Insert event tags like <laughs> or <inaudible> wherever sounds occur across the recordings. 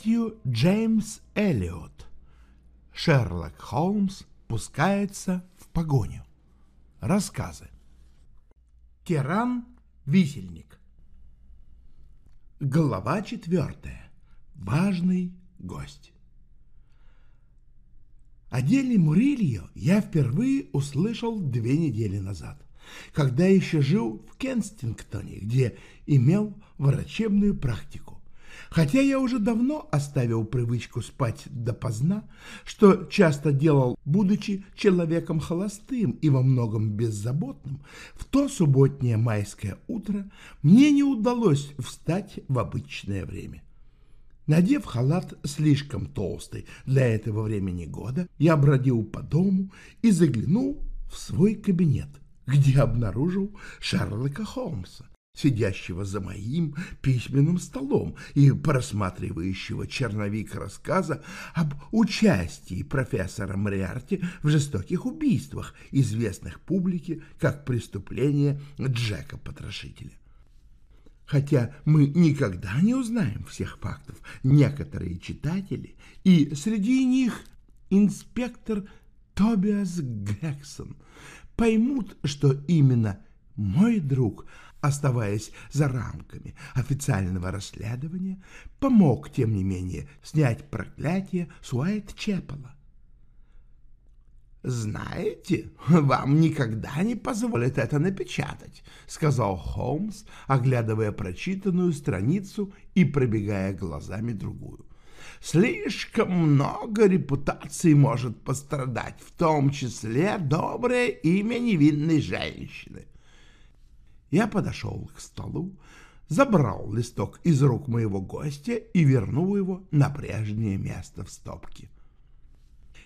Мэтью Джеймс Эллиот. Шерлок Холмс пускается в погоню. Рассказы. Тиран-висельник. Глава четвертая. Важный гость. О деле Мурильо я впервые услышал две недели назад, когда еще жил в Кенстингтоне, где имел врачебную практику. Хотя я уже давно оставил привычку спать допоздна, что часто делал, будучи человеком холостым и во многом беззаботным, в то субботнее майское утро мне не удалось встать в обычное время. Надев халат слишком толстый для этого времени года, я бродил по дому и заглянул в свой кабинет, где обнаружил Шерлока Холмса сидящего за моим письменным столом и просматривающего черновик рассказа об участии профессора Мариарти в жестоких убийствах, известных публике как преступление Джека Потрошителя. Хотя мы никогда не узнаем всех фактов, некоторые читатели, и среди них инспектор Тобиас Грексон, поймут, что именно мой друг – оставаясь за рамками официального расследования, помог, тем не менее, снять проклятие с Уайт-Чепела. «Знаете, вам никогда не позволят это напечатать», — сказал Холмс, оглядывая прочитанную страницу и пробегая глазами другую. «Слишком много репутаций может пострадать, в том числе доброе имя невинной женщины. Я подошел к столу, забрал листок из рук моего гостя и вернул его на прежнее место в стопке.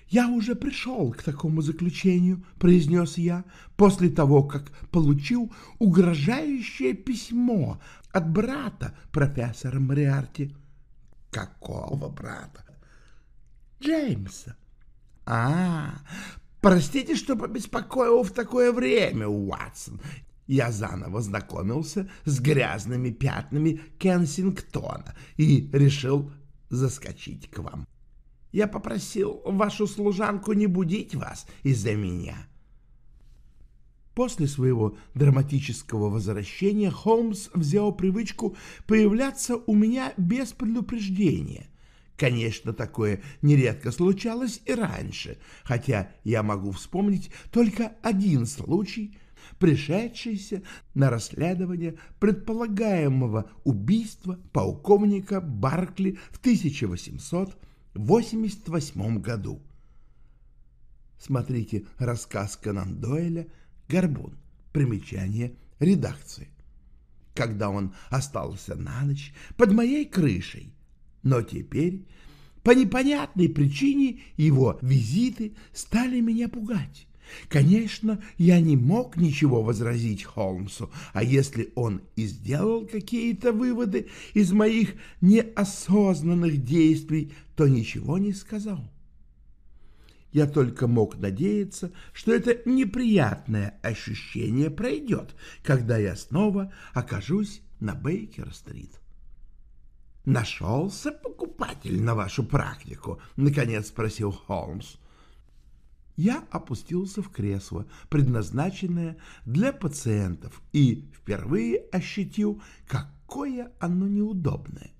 «Я уже пришел к такому заключению», — произнес я, после того, как получил угрожающее письмо от брата профессора Мариарти. «Какого брата?» «Джеймса». «А, простите, что побеспокоил в такое время, Уатсон я заново знакомился с грязными пятнами Кенсингтона и решил заскочить к вам. Я попросил вашу служанку не будить вас из-за меня. После своего драматического возвращения Холмс взял привычку появляться у меня без предупреждения. Конечно, такое нередко случалось и раньше, хотя я могу вспомнить только один случай — пришедшийся на расследование предполагаемого убийства полковника Баркли в 1888 году. Смотрите рассказ Конан Дойля «Горбун». Примечание редакции. Когда он остался на ночь под моей крышей, но теперь по непонятной причине его визиты стали меня пугать. Конечно, я не мог ничего возразить Холмсу, а если он и сделал какие-то выводы из моих неосознанных действий, то ничего не сказал. Я только мог надеяться, что это неприятное ощущение пройдет, когда я снова окажусь на Бейкер-стрит. «Нашелся покупатель на вашу практику?» — наконец спросил Холмс. Я опустился в кресло, предназначенное для пациентов, и впервые ощутил, какое оно неудобное.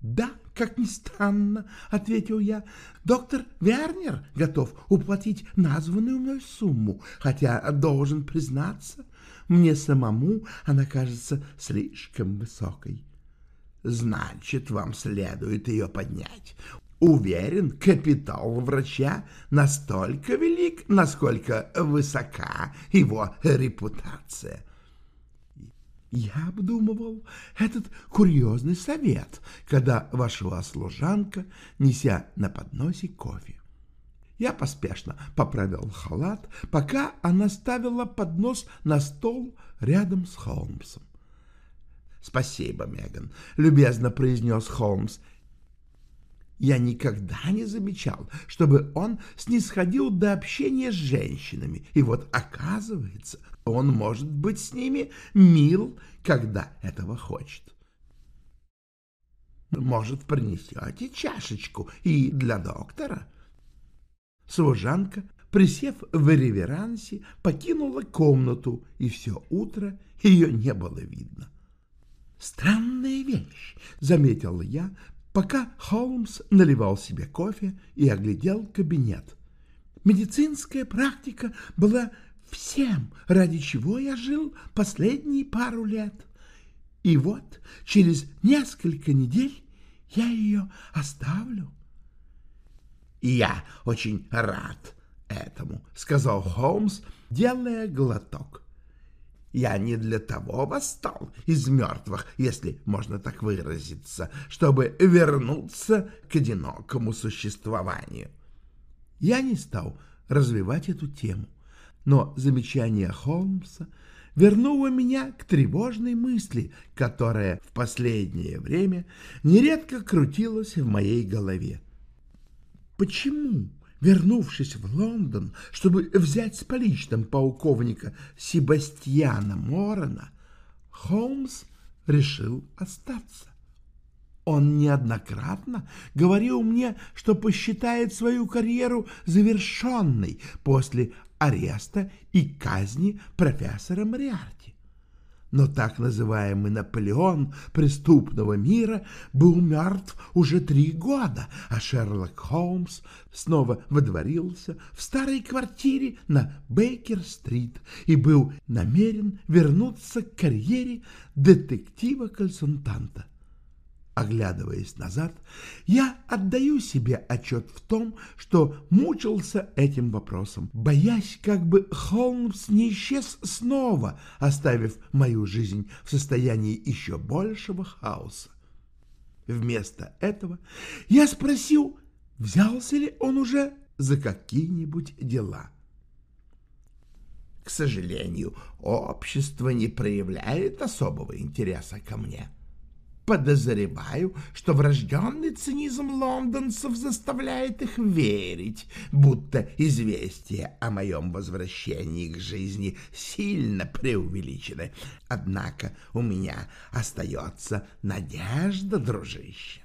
«Да, как ни странно», — ответил я, — «доктор Вернер готов уплатить названную мной сумму, хотя, должен признаться, мне самому она кажется слишком высокой». «Значит, вам следует ее поднять. Уверен, капитал врача настолько велик, насколько высока его репутация. Я обдумывал этот курьезный совет, когда вошла служанка, неся на подносе кофе. Я поспешно поправил халат, пока она ставила поднос на стол рядом с Холмсом. «Спасибо, Меган», — любезно произнес Холмс. Я никогда не замечал, чтобы он снисходил до общения с женщинами, и вот оказывается, он может быть с ними мил, когда этого хочет. Может, принесете чашечку и для доктора? Служанка, присев в реверансе, покинула комнату, и все утро ее не было видно. «Странная вещь», — заметил я, пока Холмс наливал себе кофе и оглядел кабинет. «Медицинская практика была всем, ради чего я жил последние пару лет. И вот через несколько недель я ее оставлю». «Я очень рад этому», — сказал Холмс, делая глоток. Я не для того восстал из мертвых, если можно так выразиться, чтобы вернуться к одинокому существованию. Я не стал развивать эту тему, но замечание Холмса вернуло меня к тревожной мысли, которая в последнее время нередко крутилась в моей голове. Почему Вернувшись в Лондон, чтобы взять с поличным полковника Себастьяна Морона, Холмс решил остаться. Он неоднократно говорил мне, что посчитает свою карьеру завершенной после ареста и казни профессора Мариарти но так называемый Наполеон преступного мира был мертв уже три года, а Шерлок Холмс снова водворился в старой квартире на Бейкер-стрит и был намерен вернуться к карьере детектива-консультанта. Оглядываясь назад, я отдаю себе отчет в том, что мучился этим вопросом, боясь, как бы Холмс не исчез снова, оставив мою жизнь в состоянии еще большего хаоса. Вместо этого я спросил, взялся ли он уже за какие-нибудь дела. К сожалению, общество не проявляет особого интереса ко мне. — Подозреваю, что врожденный цинизм лондонцев заставляет их верить, будто известие о моем возвращении к жизни сильно преувеличено. Однако у меня остается надежда, дружище.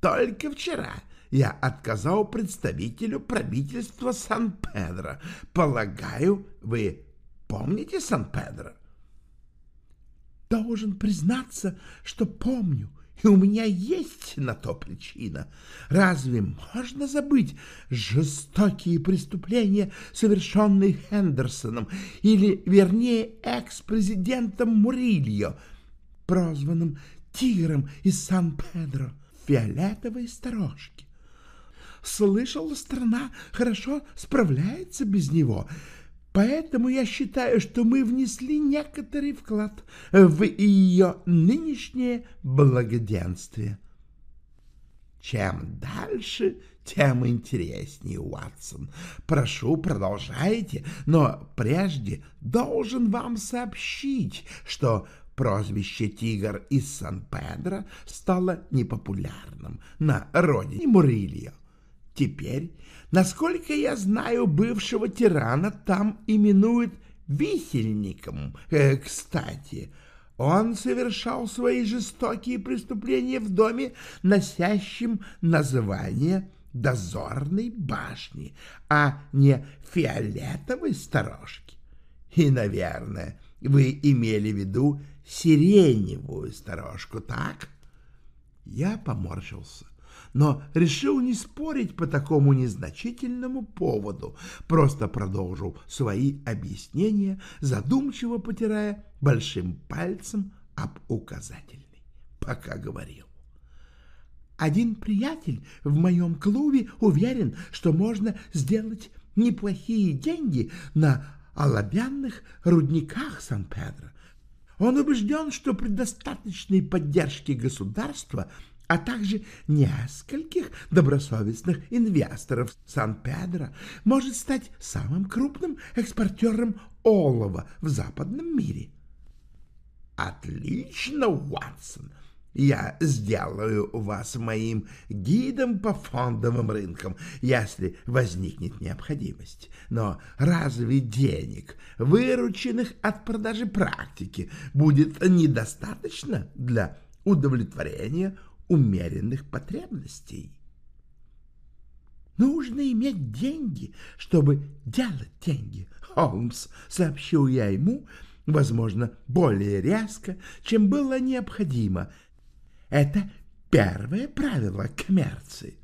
Только вчера я отказал представителю правительства Сан-Педро. Полагаю, вы помните Сан-Педро? Должен признаться, что помню, и у меня есть на то причина. Разве можно забыть жестокие преступления, совершенные Хендерсоном, или, вернее, экс-президентом Мурильо, прозванным «Тигром из Сан-Педро» фиолетовой сторожки? Слышал, страна хорошо справляется без него — Поэтому я считаю, что мы внесли некоторый вклад в ее нынешнее благоденствие. Чем дальше, тем интереснее, Уатсон. Прошу, продолжайте, но прежде должен вам сообщить, что прозвище «Тигр из Сан-Педро» стало непопулярным на родине Мурильо. Теперь, насколько я знаю, бывшего тирана там именуют висельником. Э, кстати, он совершал свои жестокие преступления в доме, носящем название дозорной башни, а не фиолетовой сторожки. И, наверное, вы имели в виду сиреневую сторожку, так? Я поморщился но решил не спорить по такому незначительному поводу, просто продолжил свои объяснения, задумчиво потирая большим пальцем об указательный, пока говорил. Один приятель в моем клубе уверен, что можно сделать неплохие деньги на оловянных рудниках Сан-Педро. Он убежден, что при достаточной поддержке государства а также нескольких добросовестных инвесторов Сан-Педро может стать самым крупным экспортером олова в западном мире. Отлично, Уатсон. Я сделаю вас моим гидом по фондовым рынкам, если возникнет необходимость. Но разве денег, вырученных от продажи практики, будет недостаточно для удовлетворения умеренных потребностей. Нужно иметь деньги, чтобы делать деньги. Холмс, сообщил я ему, возможно, более резко, чем было необходимо. Это первое правило коммерции.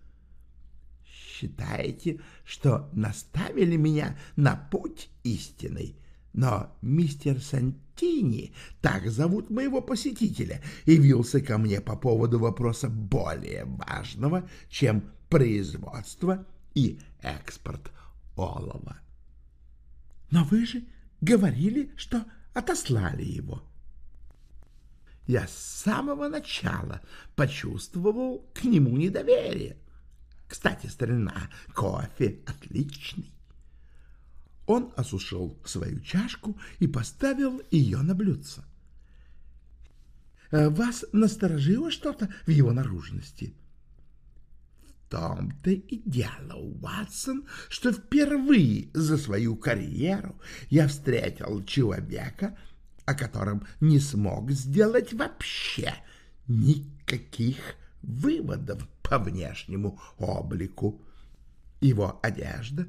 Считаете, что наставили меня на путь истинный? Но мистер Сантини, так зовут моего посетителя, явился ко мне по поводу вопроса более важного, чем производство и экспорт олова. Но вы же говорили, что отослали его. Я с самого начала почувствовал к нему недоверие. Кстати, старина, кофе отличный. Он осушил свою чашку и поставил ее на блюдце. «Э, «Вас насторожило что-то в его наружности?» «В том-то и дело, Уатсон, что впервые за свою карьеру я встретил человека, о котором не смог сделать вообще никаких выводов по внешнему облику. Его одежда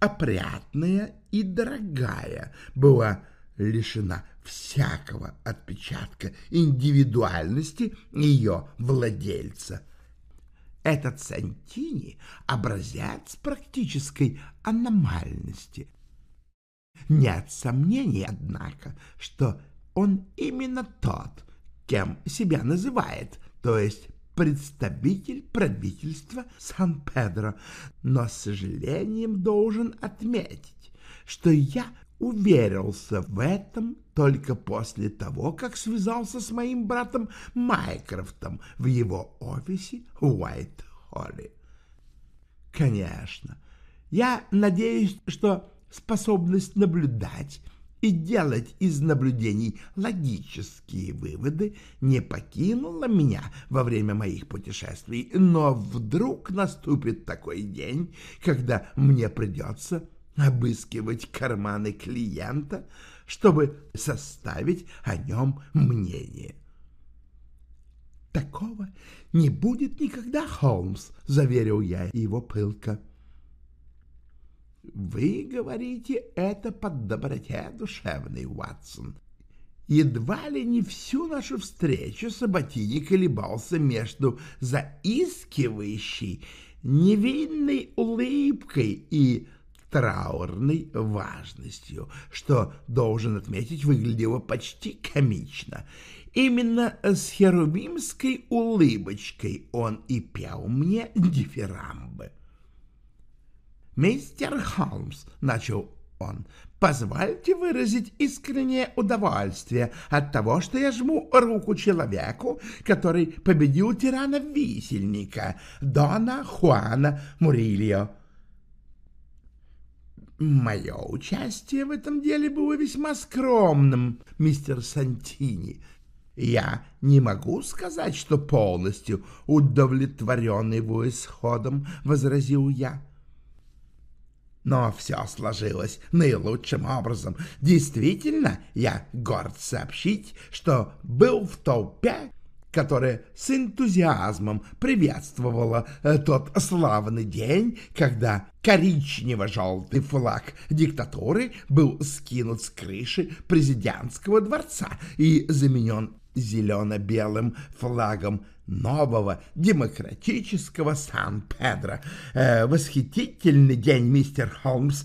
опрятная и дорогая, была лишена всякого отпечатка индивидуальности ее владельца. Этот Сантини — образец практической аномальности. Нет сомнений, однако, что он именно тот, кем себя называет, то есть представитель правительства Сан-Педро, но с сожалением должен отметить, что я уверился в этом только после того, как связался с моим братом Майкрофтом в его офисе в Уайт-Холле. Конечно, я надеюсь, что способность наблюдать и делать из наблюдений логические выводы не покинула меня во время моих путешествий, но вдруг наступит такой день, когда мне придется обыскивать карманы клиента, чтобы составить о нем мнение. «Такого не будет никогда, Холмс», — заверил я его пылко. Вы говорите это под доброте душевной, Уатсон. Едва ли не всю нашу встречу Саботини колебался между заискивающей, невинной улыбкой и траурной важностью, что, должен отметить, выглядело почти комично. Именно с херувимской улыбочкой он и пел мне дифирамбы. «Мистер Холмс», — начал он, — «позвольте выразить искреннее удовольствие от того, что я жму руку человеку, который победил тирана-висельника, Дона Хуана Мурильо». «Мое участие в этом деле было весьма скромным, мистер Сантини», я не могу сказать, что полностью удовлетворен его исходом, — возразил я. Но все сложилось наилучшим образом. Действительно, я горд сообщить, что был в толпе, которая с энтузиазмом приветствовала э, тот славный день, когда коричнево-желтый флаг диктатуры был скинут с крыши президентского дворца и заменен зелено-белым флагом нового демократического Сан-Педро. Э, восхитительный день, мистер Холмс.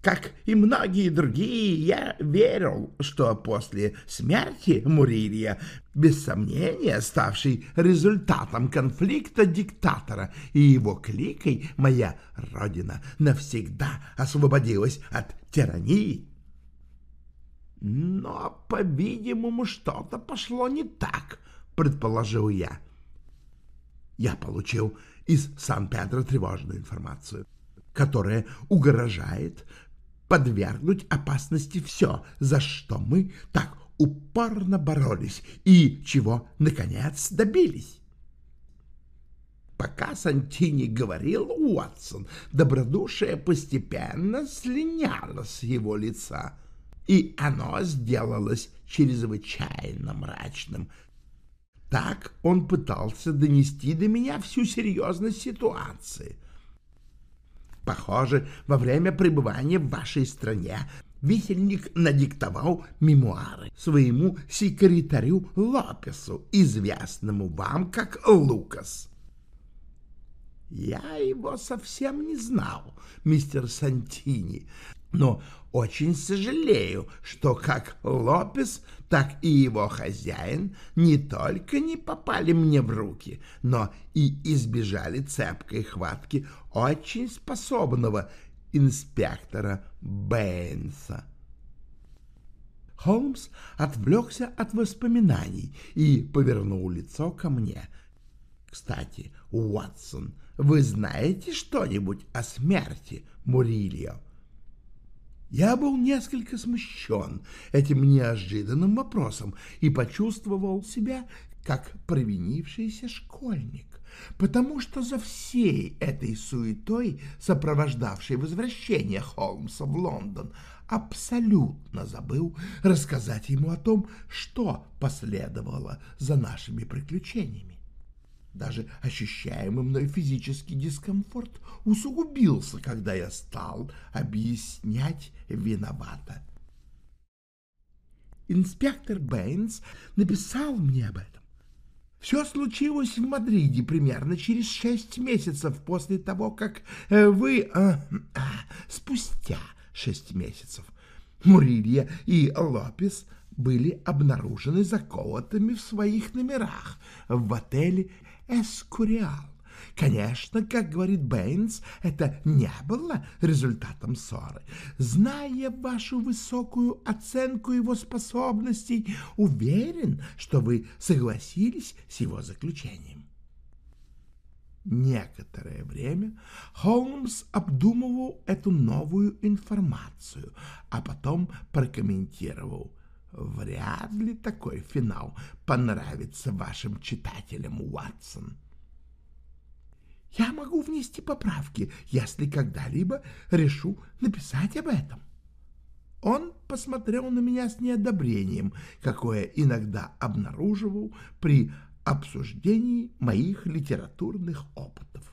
Как и многие другие, я верил, что после смерти Мурилья, без сомнения ставший результатом конфликта диктатора и его кликой, моя родина навсегда освободилась от тирании. Но, по-видимому, что-то пошло не так, предположил я. Я получил из Сан-Педро тревожную информацию, которая угрожает подвергнуть опасности все, за что мы так упорно боролись и чего, наконец, добились. Пока Сантини говорил, Уотсон, добродушие постепенно слиняло с его лица — и оно сделалось чрезвычайно мрачным. Так он пытался донести до меня всю серьезность ситуации. Похоже, во время пребывания в вашей стране висельник надиктовал мемуары своему секретарю Лопесу, известному вам как Лукас. Я его совсем не знал, мистер Сантини, но очень сожалею, что как Лопес, так и его хозяин не только не попали мне в руки, но и избежали цепкой хватки очень способного инспектора Бэйнса. Холмс отвлекся от воспоминаний и повернул лицо ко мне. «Кстати, Уотсон, вы знаете что-нибудь о смерти Мурильо?» Я был несколько смущен этим неожиданным вопросом и почувствовал себя как провинившийся школьник, потому что за всей этой суетой, сопровождавшей возвращение Холмса в Лондон, абсолютно забыл рассказать ему о том, что последовало за нашими приключениями. Даже ощущаемый мной физический дискомфорт усугубился, когда я стал объяснять виновата. Инспектор Бэйнс написал мне об этом. Все случилось в Мадриде примерно через шесть месяцев после того, как э, вы... А, а, спустя шесть месяцев. Мурилья и Лопес были обнаружены заколотыми в своих номерах в отеле Эскуриал. Конечно, как говорит Бэйнс, это не было результатом ссоры. Зная вашу высокую оценку его способностей, уверен, что вы согласились с его заключением. Некоторое время Холмс обдумывал эту новую информацию, а потом прокомментировал. Вряд ли такой финал понравится вашим читателям, Уатсон. Я могу внести поправки, если когда-либо решу написать об этом. Он посмотрел на меня с неодобрением, какое иногда обнаруживал при обсуждении моих литературных опытов.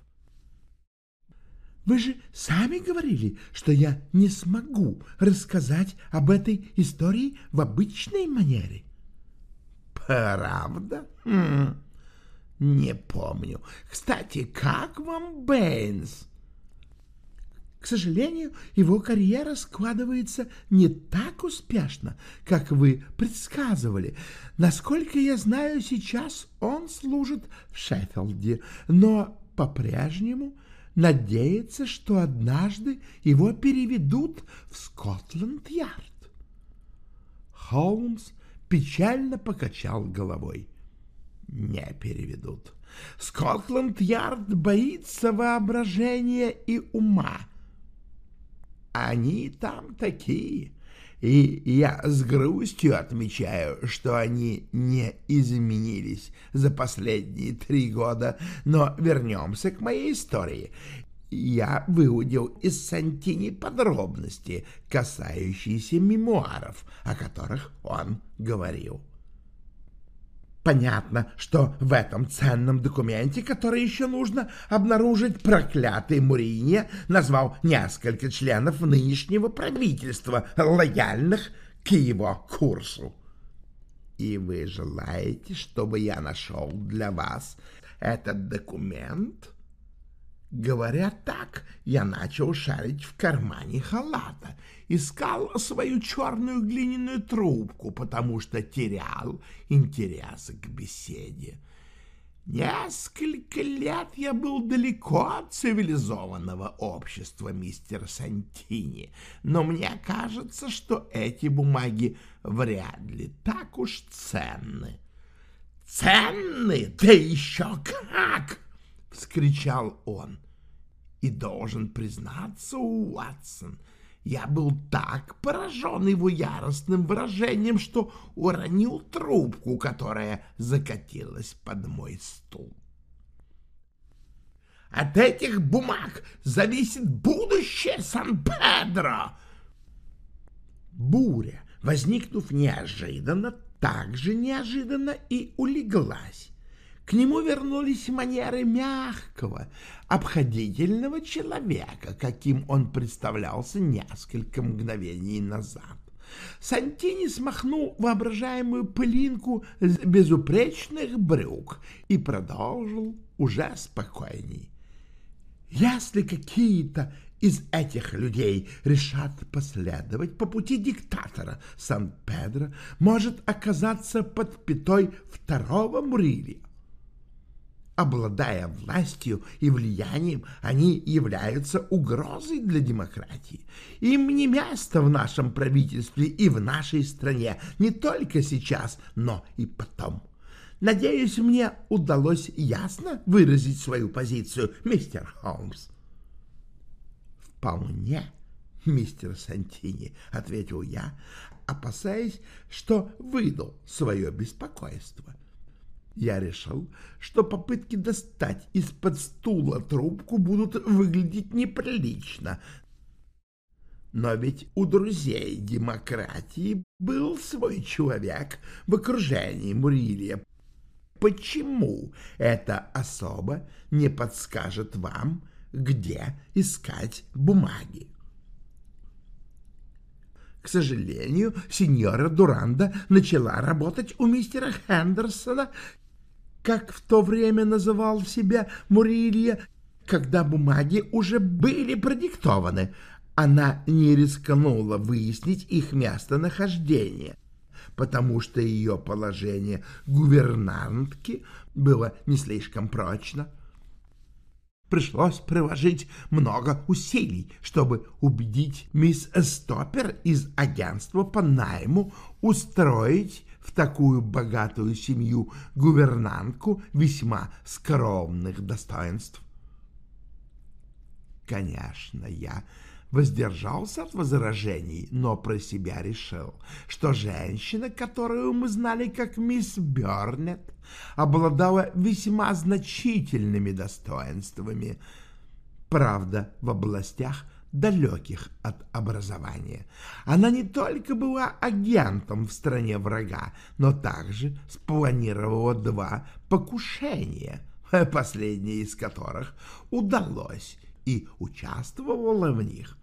Вы же сами говорили, что я не смогу рассказать об этой истории в обычной манере. Правда? Хм, не помню. Кстати, как вам Бэйнс? К сожалению, его карьера складывается не так успешно, как вы предсказывали. Насколько я знаю, сейчас он служит в Шеффилде, но по-прежнему надеется, что однажды его переведут в Скотланд-Ярд. Холмс печально покачал головой. Не переведут. Скотланд-Ярд боится воображения и ума. Они там такие, и я с грустью отмечаю, что они не изменились за последние три года. Но вернемся к моей истории. Я выудил из Сантини подробности, касающиеся мемуаров, о которых он говорил. Понятно, что в этом ценном документе, который еще нужно обнаружить, проклятый Муринье назвал несколько членов нынешнего правительства, лояльных к его курсу. И вы желаете, чтобы я нашел для вас этот документ? Говоря так, я начал шарить в кармане халата искал свою черную глиняную трубку, потому что терял интерес к беседе. Несколько лет я был далеко от цивилизованного общества, мистер Сантини, но мне кажется, что эти бумаги вряд ли так уж ценны. «Ценны? Да еще как!» — вскричал он. И должен признаться, Уатсон — я был так поражен его яростным выражением, что уронил трубку, которая закатилась под мой стул. От этих бумаг зависит будущее Сан-Педро. Буря, возникнув неожиданно, так же неожиданно и улеглась. К нему вернулись манеры мягкого, обходительного человека, каким он представлялся несколько мгновений назад. Сантини смахнул воображаемую пылинку с безупречных брюк и продолжил уже спокойней. Если какие-то из этих людей решат последовать по пути диктатора, Сан-Педро может оказаться под пятой второго Мурилия. Обладая властью и влиянием, они являются угрозой для демократии. Им не место в нашем правительстве и в нашей стране, не только сейчас, но и потом. Надеюсь, мне удалось ясно выразить свою позицию, мистер Холмс. «Вполне, мистер Сантини», — ответил я, опасаясь, что выдал свое беспокойство. Я решил, что попытки достать из-под стула трубку будут выглядеть неприлично. Но ведь у друзей демократии был свой человек в окружении Мурилия. Почему эта особа не подскажет вам, где искать бумаги? К сожалению, сеньора Дуранда начала работать у мистера Хендерсона как в то время называл себя Мурилья, когда бумаги уже были продиктованы. Она не рискнула выяснить их местонахождение, потому что ее положение гувернантки было не слишком прочно. Пришлось приложить много усилий, чтобы убедить мисс Стоппер из агентства по найму устроить в такую богатую семью гувернантку весьма скромных достоинств. Конечно, я воздержался от возражений, но про себя решил, что женщина, которую мы знали как мисс Бёрнет, обладала весьма значительными достоинствами, правда, в областях, далеких от образования. Она не только была агентом в стране врага, но также спланировала два покушения, <laughs> последнее из которых удалось и участвовала в них.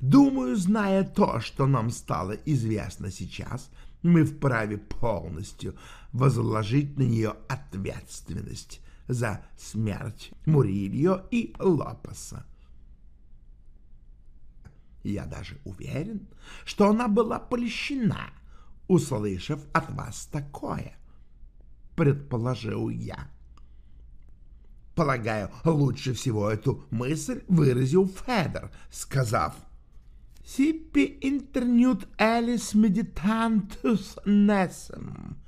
Думаю, зная то, что нам стало известно сейчас, мы вправе полностью возложить на нее ответственность за смерть Мурильо и Лопеса. Я даже уверен, что она была польщена, услышав от вас такое, — предположил я. Полагаю, лучше всего эту мысль выразил Федор, сказав «Сиппи интернют элис медитантус несем».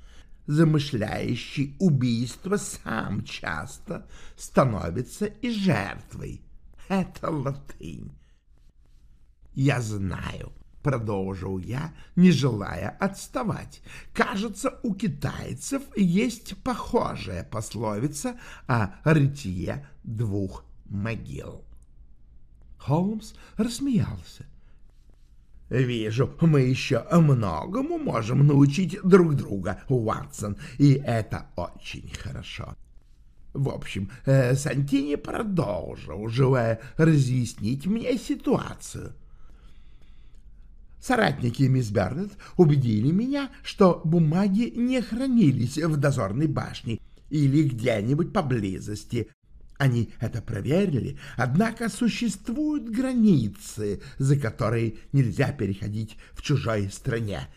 Замышляющий убийство сам часто становится и жертвой. Это латынь. «Я знаю», — продолжил я, не желая отставать. «Кажется, у китайцев есть похожая пословица о рытье двух могил». Холмс рассмеялся. «Вижу, мы еще многому можем научить друг друга, Уатсон, и это очень хорошо. В общем, э, Сантини продолжил, желая разъяснить мне ситуацию. Соратники мисс Бернет убедили меня, что бумаги не хранились в дозорной башне или где-нибудь поблизости. Они это проверили, однако существуют границы, за которые нельзя переходить в чужой стране.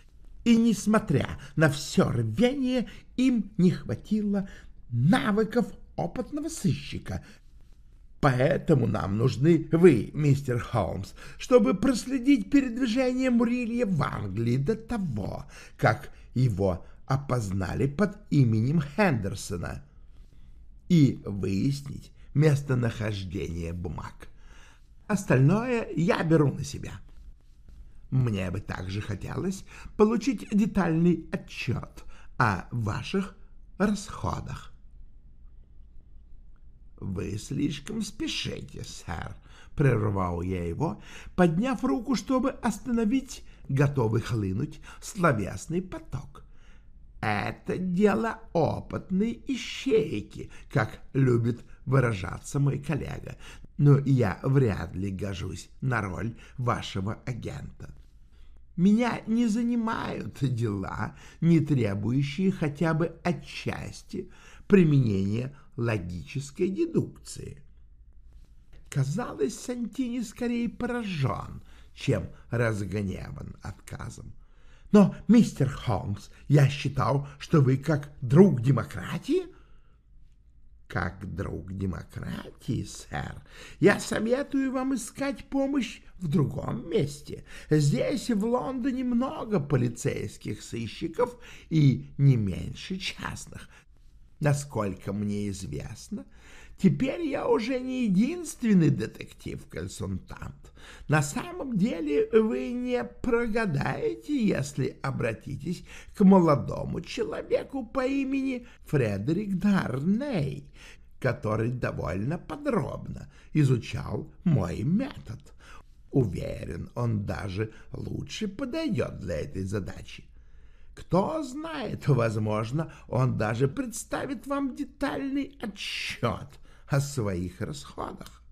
И, несмотря на все рвение, им не хватило навыков опытного сыщика, Поэтому нам нужны вы, мистер Холмс, чтобы проследить передвижение Мурилья в Англии до того, как его опознали под именем Хендерсона, и выяснить местонахождение бумаг. Остальное я беру на себя. Мне бы также хотелось получить детальный отчет о ваших расходах. «Вы слишком спешите, сэр», — прервал я его, подняв руку, чтобы остановить готовый хлынуть словесный поток. Это дело опытной ищейки, как любит выражаться мой коллега, но я вряд ли гожусь на роль вашего агента. Меня не занимают дела, не требующие хотя бы отчасти применения логической дедукции. Казалось, Сантини скорее поражен, чем разгневан отказом. Но, мистер Холмс, я считал, что вы как друг демократии — как друг демократии, сэр, я советую вам искать помощь в другом месте. Здесь, в Лондоне, много полицейских сыщиков и не меньше частных. Насколько мне известно, теперь я уже не единственный детектив-консультант. На самом деле вы не прогадаете, если обратитесь к молодому человеку по имени Фредерик Дарней, который довольно подробно изучал мой метод. Уверен, он даже лучше подойдет для этой задачи. Кто знает, возможно, он даже представит вам детальный отчет о своих расходах.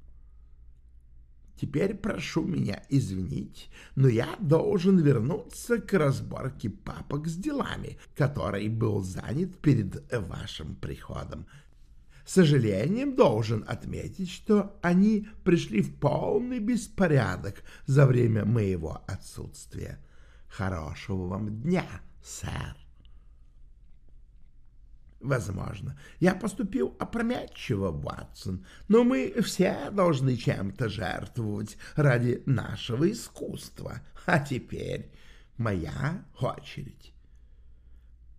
Теперь прошу меня извинить, но я должен вернуться к разборке папок с делами, который был занят перед вашим приходом. С сожалением должен отметить, что они пришли в полный беспорядок за время моего отсутствия. Хорошего вам дня, сэр. Возможно, я поступил опрометчиво, Ватсон, но мы все должны чем-то жертвовать ради нашего искусства. А теперь моя очередь.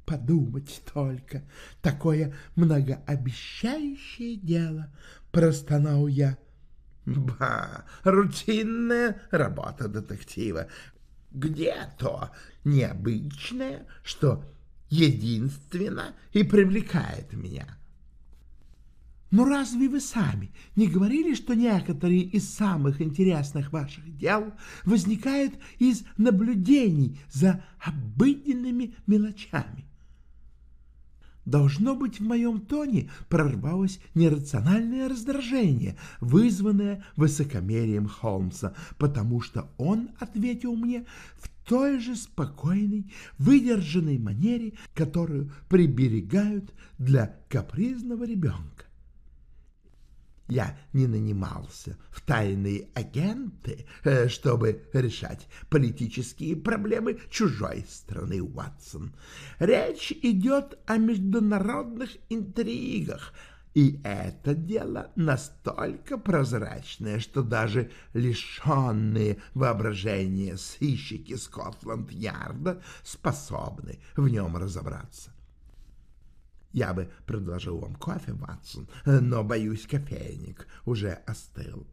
Подумать только, такое многообещающее дело, простонал я. Ба, рутинная работа детектива. Где то необычное, что единственно и привлекает меня. Но разве вы сами не говорили, что некоторые из самых интересных ваших дел возникают из наблюдений за обыденными мелочами? Должно быть, в моем тоне прорвалось нерациональное раздражение, вызванное высокомерием Холмса, потому что он ответил мне в той же спокойной, выдержанной манере, которую приберегают для капризного ребенка. Я не нанимался в тайные агенты, э, чтобы решать политические проблемы чужой страны, Уатсон. Речь идет о международных интригах, и это дело настолько прозрачное, что даже лишенные воображения сыщики Скотланд-Ярда способны в нем разобраться. Я бы предложил вам кофе, Ватсон, но, боюсь, кофейник уже остыл.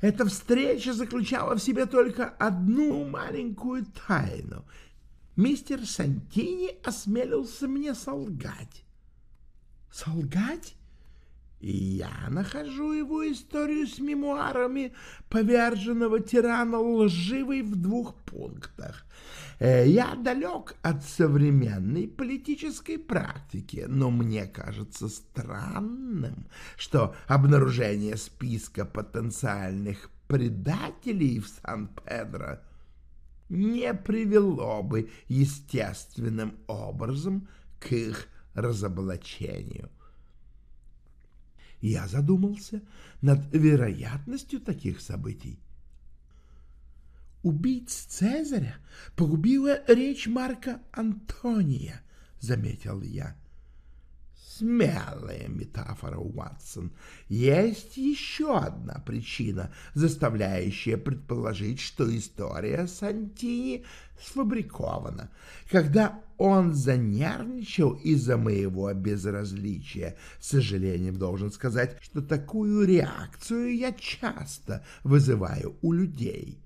Эта встреча заключала в себе только одну маленькую тайну. Мистер Сантини осмелился мне солгать. Солгать? Я нахожу его историю с мемуарами поверженного тирана лживой в двух пунктах. Э, я далек от современной политической практики, но мне кажется странным, что обнаружение списка потенциальных предателей в Сан-Педро не привело бы естественным образом к их разоблачению. Я задумался над вероятностью таких событий. Убийц Цезаря погубила речь Марка Антония, — заметил я. Смелая метафора, Уатсон. Есть еще одна причина, заставляющая предположить, что история Сантини сфабрикована. Когда он занервничал из-за моего безразличия, с сожалением должен сказать, что такую реакцию я часто вызываю у людей,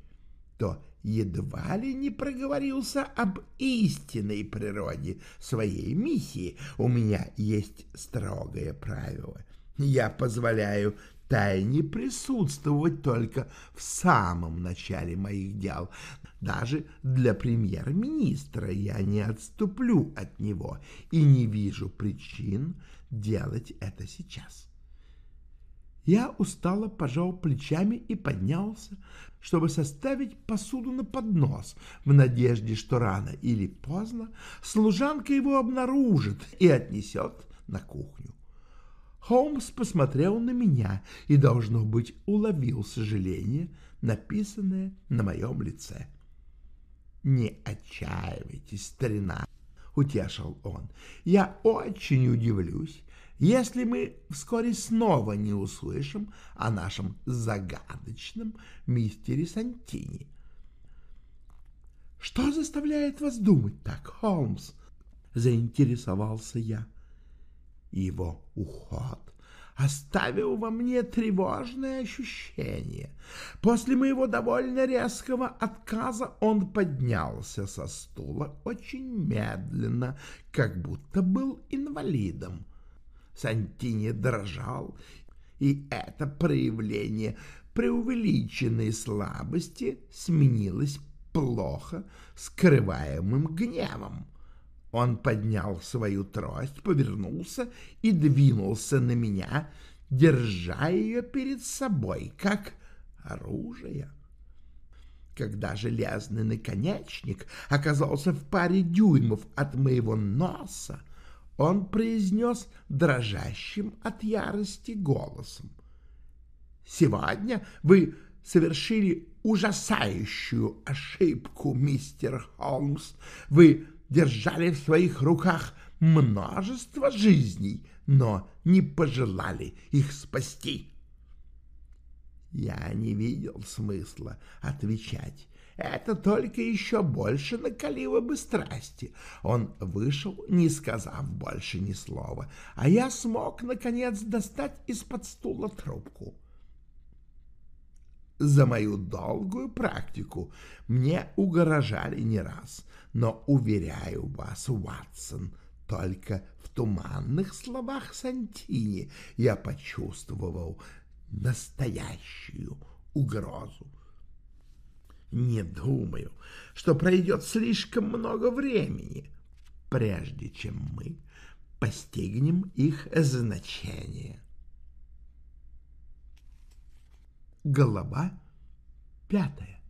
то едва ли не проговорился об истинной природе своей миссии. У меня есть строгое правило. Я позволяю тайне присутствовать только в самом начале моих дел. Даже для премьер-министра я не отступлю от него и не вижу причин делать это сейчас. Я устало пожал плечами и поднялся, чтобы составить посуду на поднос, в надежде, что рано или поздно служанка его обнаружит и отнесет на кухню. Холмс посмотрел на меня и, должно быть, уловил сожаление, написанное на моем лице. «Не отчаивайтесь, старина», — утешил он. «Я очень удивлюсь, если мы вскоре снова не услышим о нашем загадочном мистере Сантини». «Что заставляет вас думать так, Холмс?» — заинтересовался я. — его уход оставил во мне тревожное ощущение. После моего довольно резкого отказа он поднялся со стула очень медленно, как будто был инвалидом. Сантини дрожал, и это проявление преувеличенной слабости сменилось плохо скрываемым гневом. Он поднял свою трость, повернулся и двинулся на меня, держа ее перед собой, как оружие. Когда железный наконечник оказался в паре дюймов от моего носа, он произнес дрожащим от ярости голосом. «Сегодня вы совершили ужасающую ошибку, мистер Холмс. Вы держали в своих руках множество жизней, но не пожелали их спасти. Я не видел смысла отвечать. Это только еще больше накалило бы страсти. Он вышел, не сказав больше ни слова, а я смог, наконец, достать из-под стула трубку. За мою долгую практику мне угрожали не раз, но, уверяю вас, Уатсон, только в туманных словах Сантини я почувствовал настоящую угрозу. Не думаю, что пройдет слишком много времени, прежде чем мы постигнем их значение. Голова пятая.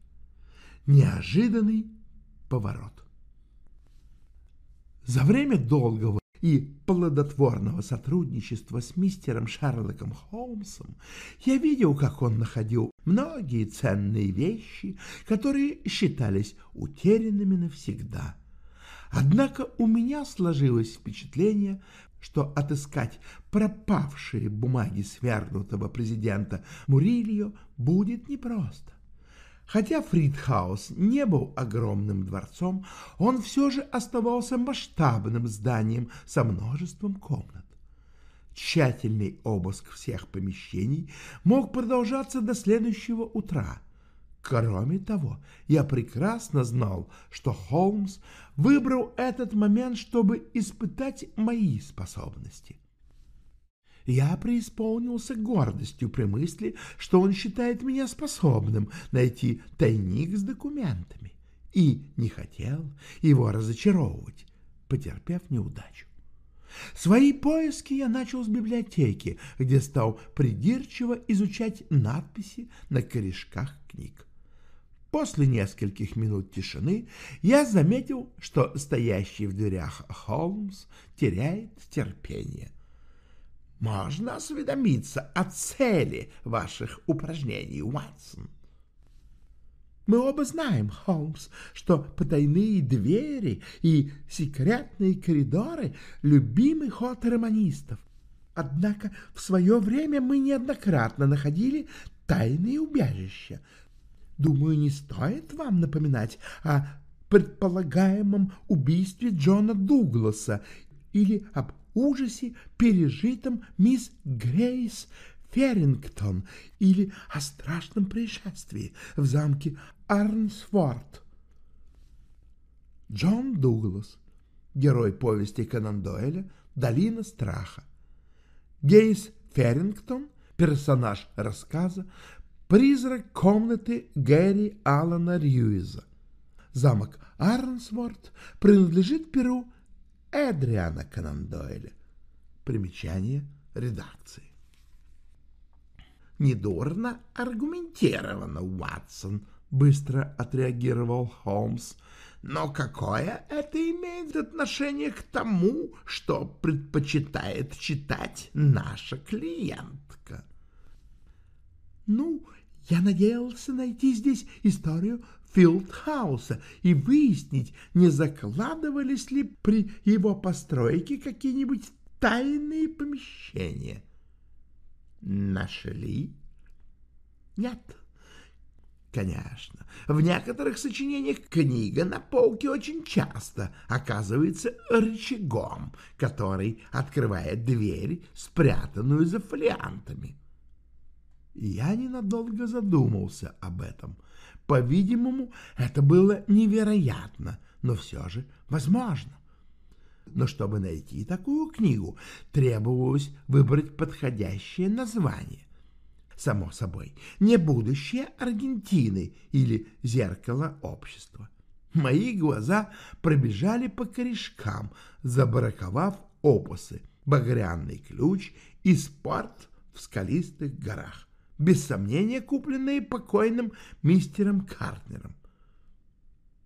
Неожиданный поворот. За время долгого и плодотворного сотрудничества с мистером Шерлоком Холмсом я видел, как он находил многие ценные вещи, которые считались утерянными навсегда. Однако у меня сложилось впечатление, что отыскать пропавшие бумаги свергнутого президента Мурильо будет непросто. Хотя Фридхаус не был огромным дворцом, он все же оставался масштабным зданием со множеством комнат. Тщательный обыск всех помещений мог продолжаться до следующего утра – Кроме того, я прекрасно знал, что Холмс выбрал этот момент, чтобы испытать мои способности. Я преисполнился гордостью при мысли, что он считает меня способным найти тайник с документами, и не хотел его разочаровывать, потерпев неудачу. Свои поиски я начал с библиотеки, где стал придирчиво изучать надписи на корешках книг. После нескольких минут тишины я заметил, что стоящий в дверях Холмс теряет терпение. «Можно осведомиться о цели ваших упражнений, Уатсон?» Мы оба знаем, Холмс, что потайные двери и секретные коридоры — любимый ход романистов. Однако в свое время мы неоднократно находили тайные убежища, Думаю, не стоит вам напоминать о предполагаемом убийстве Джона Дугласа или об ужасе, пережитом мисс Грейс Феррингтон или о страшном происшествии в замке Арнсфорд. Джон Дуглас, герой повести Конан Дойля «Долина страха». Гейс Феррингтон, персонаж рассказа «Призрак комнаты Гэри Алана Рьюиза». Замок Арнсворт принадлежит перу Эдриана Конан Дойля. Примечание редакции. «Недурно аргументировано, Уатсон», — быстро отреагировал Холмс. «Но какое это имеет отношение к тому, что предпочитает читать наша клиентка?» «Ну, я надеялся найти здесь историю Филдхауса и выяснить, не закладывались ли при его постройке какие-нибудь тайные помещения. Нашли? Нет. Конечно, в некоторых сочинениях книга на полке очень часто оказывается рычагом, который открывает дверь, спрятанную за фолиантами. Я ненадолго задумался об этом. По-видимому, это было невероятно, но все же возможно. Но чтобы найти такую книгу, требовалось выбрать подходящее название. Само собой, не будущее Аргентины или зеркало общества. Мои глаза пробежали по корешкам, забраковав опусы, багряный ключ и спорт в скалистых горах, без сомнения купленные покойным мистером Картнером.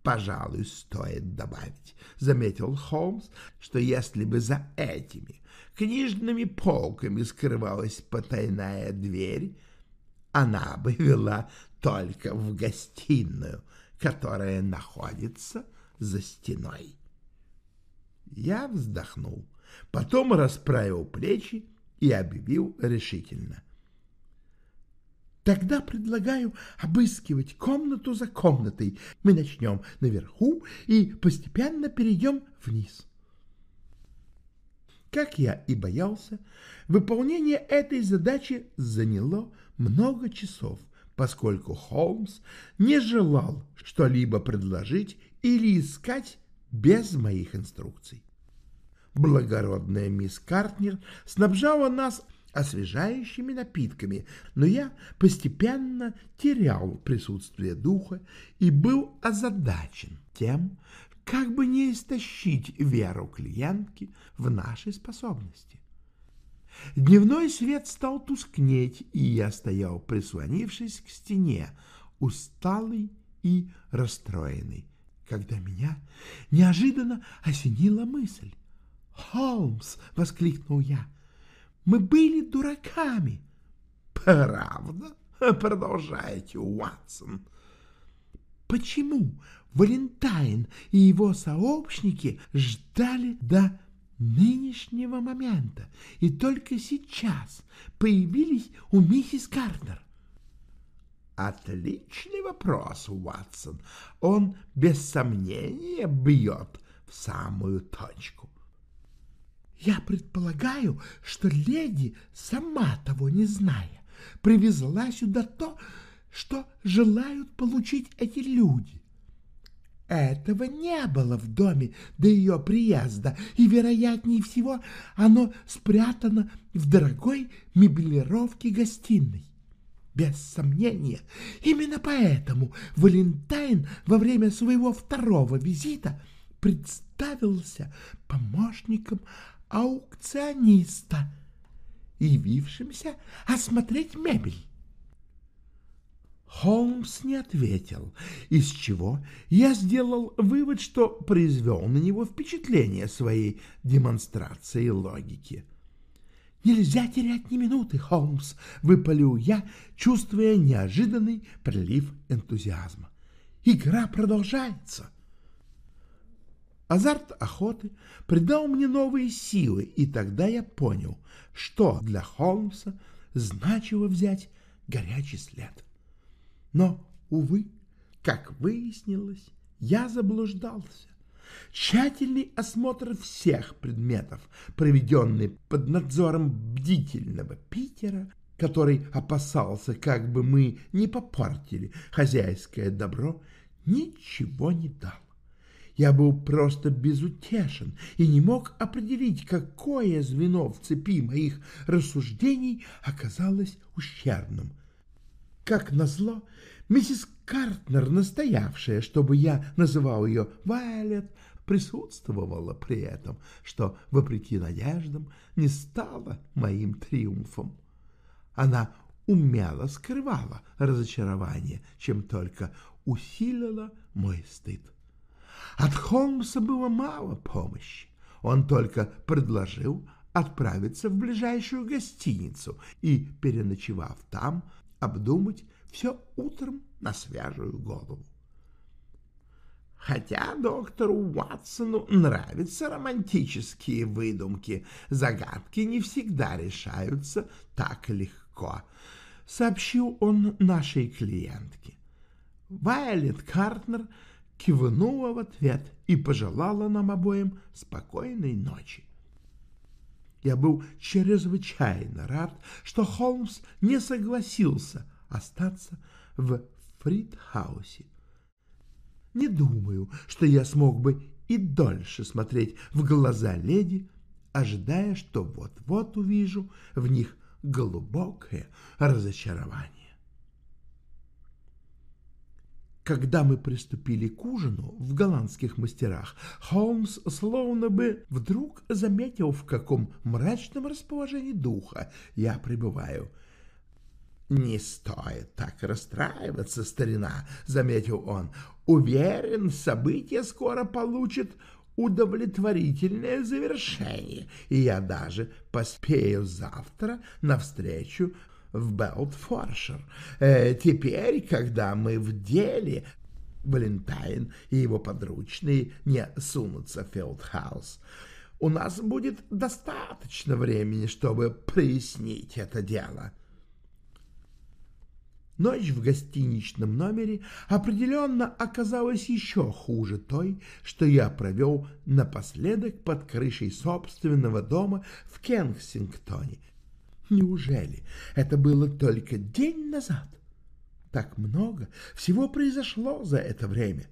Пожалуй, стоит добавить, — заметил Холмс, — что если бы за этими книжными полками скрывалась потайная дверь, она бы вела только в гостиную, которая находится за стеной. Я вздохнул, потом расправил плечи и объявил решительно. Тогда предлагаю обыскивать комнату за комнатой. Мы начнем наверху и постепенно перейдем вниз. Как я и боялся, выполнение этой задачи заняло много часов, поскольку Холмс не желал что-либо предложить или искать без моих инструкций. Благородная мисс Картнер снабжала нас освежающими напитками, но я постепенно терял присутствие духа и был озадачен тем, как бы не истощить веру клиентки в наши способности. Дневной свет стал тускнеть, и я стоял, прислонившись к стене, усталый и расстроенный, когда меня неожиданно осенила мысль. «Холмс!» — воскликнул я. Мы были дураками. Правда? Продолжайте, Уатсон. Почему Валентайн и его сообщники ждали до нынешнего момента и только сейчас появились у миссис Картер? Отличный вопрос, Уатсон. Он без сомнения бьет в самую точку. Я предполагаю, что леди, сама того не зная, привезла сюда то, что желают получить эти люди. Этого не было в доме до ее приезда, и, вероятнее всего, оно спрятано в дорогой мебелировке гостиной. Без сомнения, именно поэтому Валентайн во время своего второго визита представился помощником аукциониста, явившимся осмотреть мебель. Холмс не ответил, из чего я сделал вывод, что произвел на него впечатление своей демонстрацией логики. «Нельзя терять ни минуты, Холмс!» — выпалил я, чувствуя неожиданный прилив энтузиазма. «Игра продолжается!» Азарт охоты придал мне новые силы, и тогда я понял, что для Холмса значило взять горячий след. Но, увы, как выяснилось, я заблуждался. Тщательный осмотр всех предметов, проведенный под надзором бдительного Питера, который опасался, как бы мы не попортили хозяйское добро, ничего не дал. Я был просто безутешен и не мог определить, какое звено в цепи моих рассуждений оказалось ущербным. Как назло, миссис Картнер, настоявшая, чтобы я называл ее Вайлет, присутствовала при этом, что, вопреки надеждам, не стало моим триумфом. Она умело скрывала разочарование, чем только усилила мой стыд. От Холмса было мало помощи. Он только предложил отправиться в ближайшую гостиницу и, переночевав там, обдумать все утром на свежую голову. Хотя доктору Уатсону нравятся романтические выдумки, загадки не всегда решаются так легко, сообщил он нашей клиентке. Вайолет Картнер кивнула в ответ и пожелала нам обоим спокойной ночи. Я был чрезвычайно рад, что Холмс не согласился остаться в Фридхаусе. Не думаю, что я смог бы и дольше смотреть в глаза леди, ожидая, что вот-вот увижу в них глубокое разочарование. Когда мы приступили к ужину в голландских мастерах, Холмс словно бы вдруг заметил, в каком мрачном расположении духа я пребываю. «Не стоит так расстраиваться, старина», — заметил он. «Уверен, событие скоро получит удовлетворительное завершение, и я даже поспею завтра навстречу в Белтфоршир. Э, теперь, когда мы в деле, Валентайн и его подручные не сунутся в Филдхаус, у нас будет достаточно времени, чтобы прояснить это дело. Ночь в гостиничном номере определенно оказалась еще хуже той, что я провел напоследок под крышей собственного дома в Кенсингтоне, Неужели это было только день назад? Так много всего произошло за это время.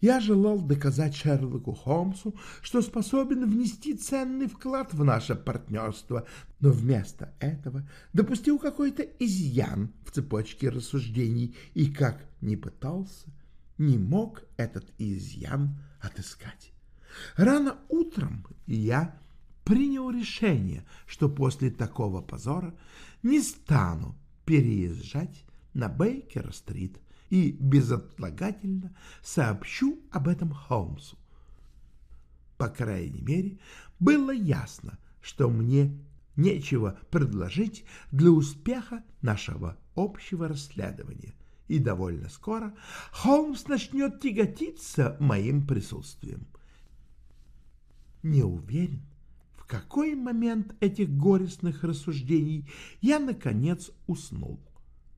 Я желал доказать Шерлоку Холмсу, что способен внести ценный вклад в наше партнерство, но вместо этого допустил какой-то изъян в цепочке рассуждений и, как ни пытался, не мог этот изъян отыскать. Рано утром я принял решение, что после такого позора не стану переезжать на Бейкер-стрит и безотлагательно сообщу об этом Холмсу. По крайней мере, было ясно, что мне нечего предложить для успеха нашего общего расследования, и довольно скоро Холмс начнет тяготиться моим присутствием. Не уверен, в какой момент этих горестных рассуждений я, наконец, уснул.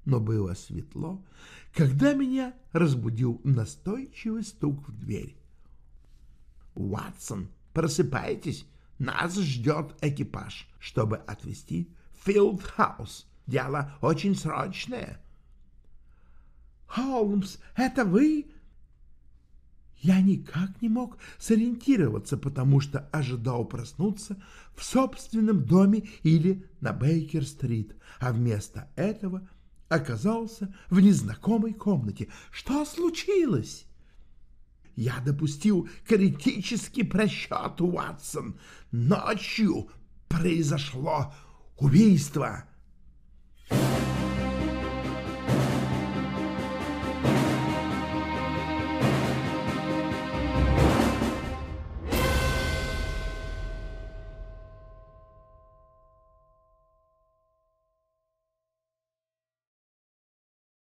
Но было светло, когда меня разбудил настойчивый стук в дверь. «Уатсон, просыпайтесь, нас ждет экипаж, чтобы отвезти Филдхаус. Дело очень срочное». «Холмс, это вы?» Я никак не мог сориентироваться, потому что ожидал проснуться в собственном доме или на Бейкер-стрит, а вместо этого оказался в незнакомой комнате. Что случилось? Я допустил критический просчет, Уатсон. Ночью произошло убийство.